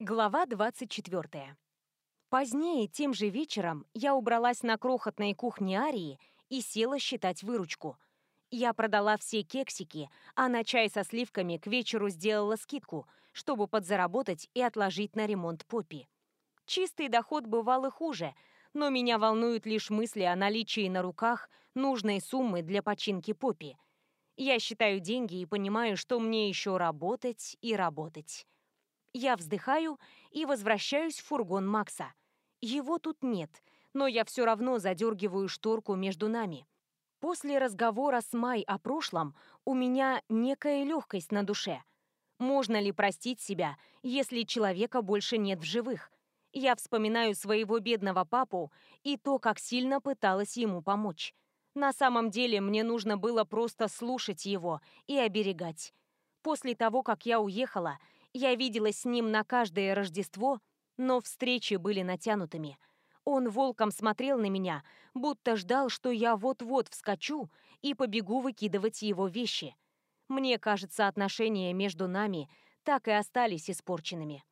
Глава 24. Позднее, тем же вечером, я убралась на крохотной кухне Арии и села считать выручку. Я продала все кексики, а на чай со сливками к вечеру сделала скидку, чтобы подзаработать и отложить на ремонт Поппи. Чистый доход бывал и хуже, но меня волнуют лишь мысли о наличии на руках нужной суммы для починки Поппи. Я считаю деньги и понимаю, что мне еще работать и работать. Я вздыхаю и возвращаюсь в фургон Макса. Его тут нет, но я все равно задергиваю шторку между нами. После разговора с Май о прошлом у меня некая легкость на душе. Можно ли простить себя, если человека больше нет в живых? Я вспоминаю своего бедного папу и то, как сильно пыталась ему помочь. На самом деле мне нужно было просто слушать его и оберегать. После того, как я уехала, я виделась с ним на каждое Рождество, но встречи были натянутыми. Он волком смотрел на меня, будто ждал, что я вот-вот вскочу и побегу выкидывать его вещи. Мне кажется, отношения между нами так и остались испорченными.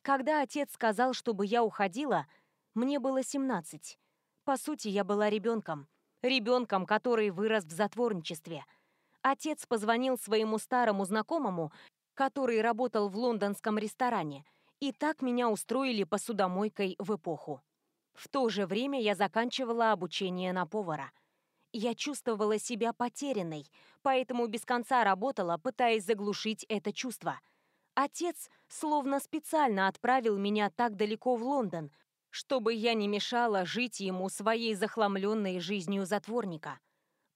Когда отец сказал, чтобы я уходила, мне было 17. По сути, я была ребенком. Ребенком, который вырос в затворничестве. Отец позвонил своему старому знакомому который работал в лондонском ресторане, и так меня устроили посудомойкой в эпоху. В то же время я заканчивала обучение на повара. Я чувствовала себя потерянной, поэтому без конца работала, пытаясь заглушить это чувство. Отец словно специально отправил меня так далеко в Лондон, чтобы я не мешала жить ему своей захламленной жизнью затворника.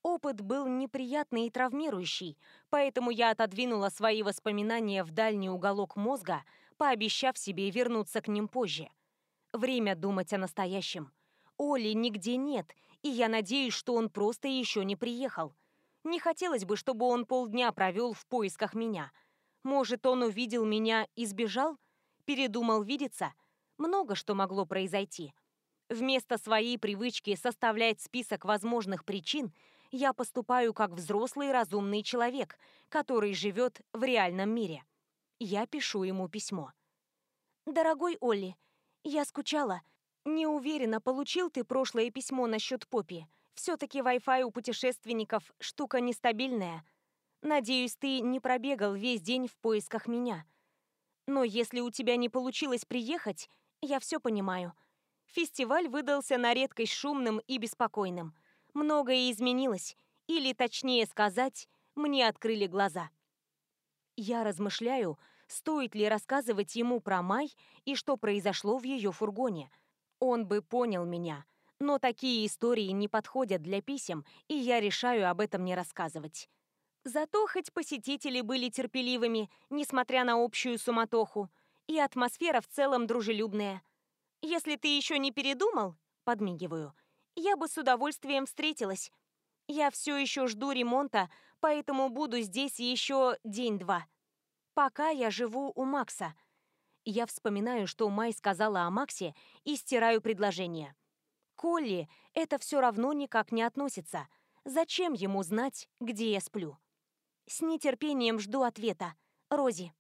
Опыт был неприятный и травмирующий, поэтому я отодвинула свои воспоминания в дальний уголок мозга, пообещав себе вернуться к ним позже. Время думать о настоящем. Оли нигде нет, и я надеюсь, что он просто еще не приехал. Не хотелось бы, чтобы он полдня провел в поисках меня. Может, он увидел меня и сбежал? Передумал видеться? Много что могло произойти. Вместо своей привычки составлять список возможных причин – я поступаю как взрослый разумный человек, который живет в реальном мире. Я пишу ему письмо. «Дорогой Олли, я скучала. Не уверена, получил ты прошлое письмо насчет Поппи. Все-таки Wi-Fi у путешественников штука нестабильная. Надеюсь, ты не пробегал весь день в поисках меня. Но если у тебя не получилось приехать, я все понимаю. Фестиваль выдался на редкость шумным и беспокойным – многое изменилось, или, точнее сказать, мне открыли глаза. Я размышляю, стоит ли рассказывать ему про Май и что произошло в ее фургоне. Он бы понял меня, но такие истории не подходят для писем, и я решаю об этом не рассказывать. Зато хоть посетители были терпеливыми, несмотря на общую суматоху, и атмосфера в целом дружелюбная. «Если ты еще не передумал», — подмигиваю, — я бы с удовольствием встретилась. Я все еще жду ремонта, поэтому буду здесь еще день-два. Пока я живу у Макса. Я вспоминаю, что Май сказала о Максе, и стираю предложение. Колли это все равно никак не относится. Зачем ему знать, где я сплю? С нетерпением жду ответа. Рози.